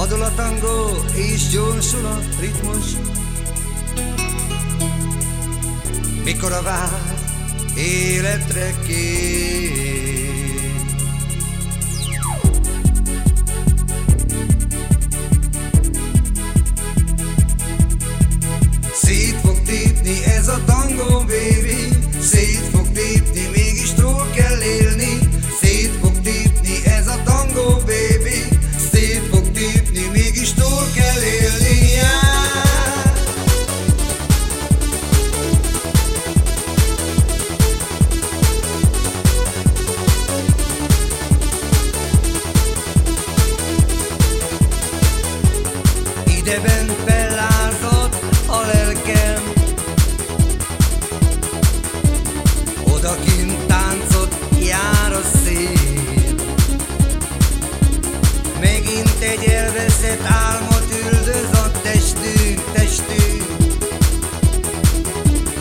Vadul a tangó és gyorsul a ritmus. Mikor a vár életre kér. elveszett álmot üldöz a testünk, testünk.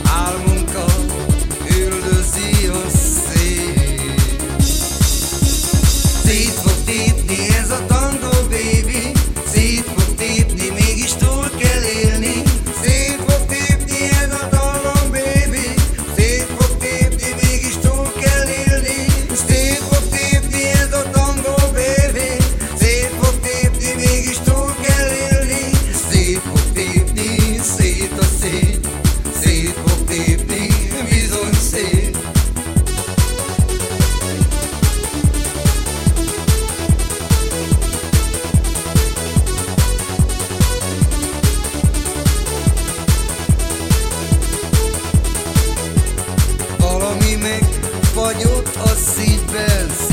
Álmunkat üldözi a szél. Szét or seat.